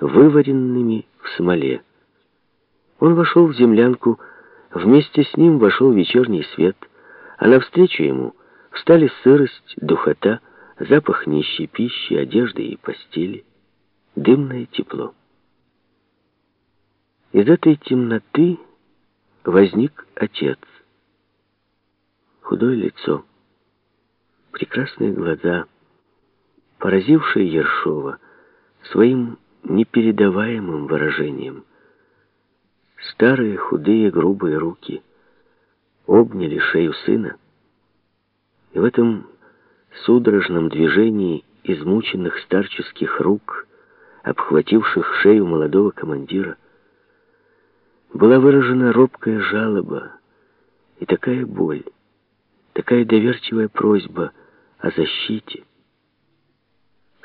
вываренными в смоле. Он вошел в землянку, вместе с ним вошел вечерний свет, а навстречу ему встали сырость, духота, запах нищей пищи, одежды и постели, дымное тепло. Из этой темноты возник отец. Худое лицо, прекрасные глаза, поразившие Ершова своим непередаваемым выражением. Старые, худые, грубые руки обняли шею сына, и в этом судорожном движении измученных старческих рук, обхвативших шею молодого командира, была выражена робкая жалоба и такая боль, такая доверчивая просьба о защите,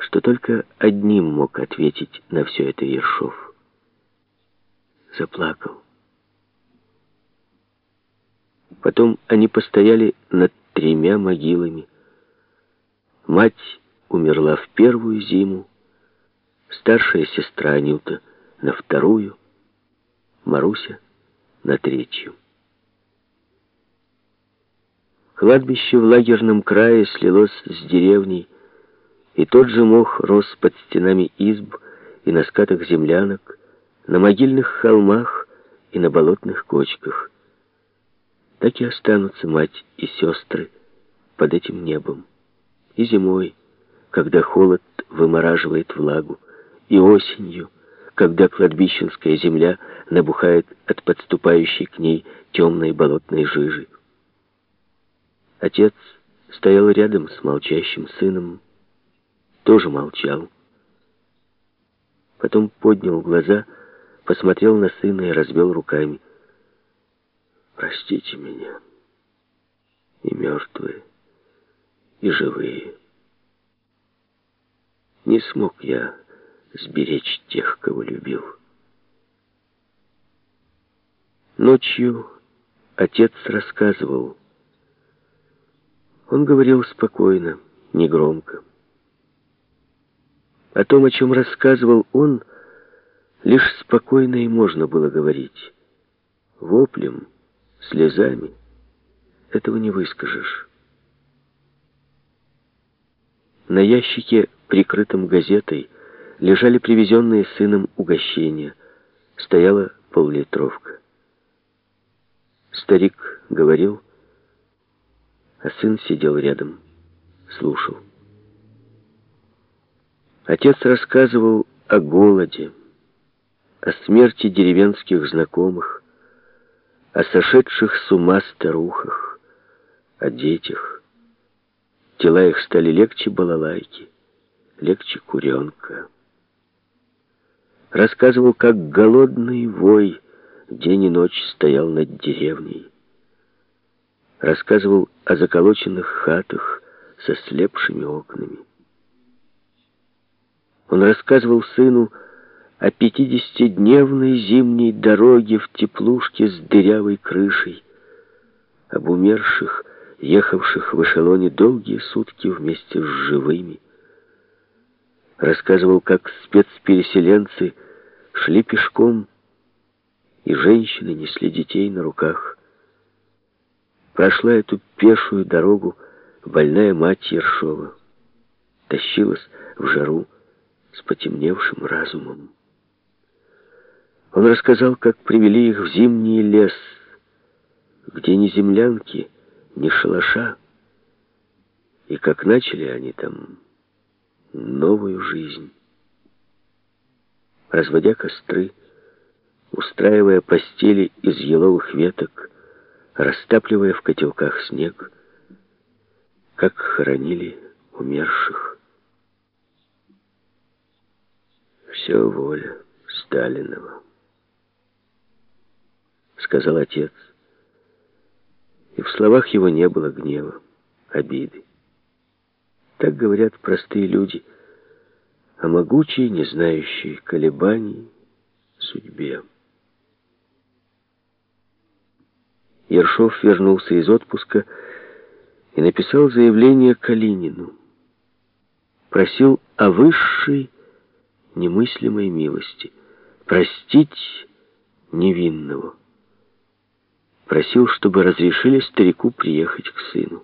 что только одним мог ответить на все это Ершов. Заплакал. Потом они постояли над тремя могилами. Мать умерла в первую зиму, старшая сестра Анюта на вторую, Маруся на третью. Кладбище в лагерном крае слилось с деревней, и тот же мох рос под стенами изб и на скатах землянок, на могильных холмах и на болотных кочках. Так и останутся мать и сестры под этим небом. И зимой, когда холод вымораживает влагу, и осенью, когда кладбищенская земля набухает от подступающей к ней темной болотной жижи. Отец стоял рядом с молчащим сыном, тоже молчал. Потом поднял глаза, посмотрел на сына и развел руками. «Простите меня, и мертвые, и живые. Не смог я сберечь тех, кого любил». Ночью отец рассказывал. Он говорил спокойно, негромко. О том, о чем рассказывал он, лишь спокойно и можно было говорить. Воплем, слезами этого не выскажешь. На ящике, прикрытом газетой, лежали привезенные сыном угощения. Стояла поллитровка. Старик говорил, а сын сидел рядом, слушал. Отец рассказывал о голоде, о смерти деревенских знакомых, о сошедших с ума старухах, о детях. Тела их стали легче балалайки, легче куренка. Рассказывал, как голодный вой день и ночь стоял над деревней. Рассказывал о заколоченных хатах со слепшими окнами. Он рассказывал сыну о пятидесятидневной зимней дороге в теплушке с дырявой крышей, об умерших, ехавших в эшелоне долгие сутки вместе с живыми. Рассказывал, как спецпереселенцы шли пешком, и женщины несли детей на руках. Прошла эту пешую дорогу больная мать Ершова, тащилась в жару, с потемневшим разумом. Он рассказал, как привели их в зимний лес, где ни землянки, ни шалаша, и как начали они там новую жизнь. Разводя костры, устраивая постели из еловых веток, растапливая в котелках снег, как хоронили умерших. Все воля Сталинова, сказал отец. И в словах его не было гнева, обиды. Так говорят простые люди о могучей, не знающей колебаний судьбе. Ершов вернулся из отпуска и написал заявление Калинину. Просил о высшей немыслимой милости. Простить невинного. Просил, чтобы разрешили старику приехать к сыну.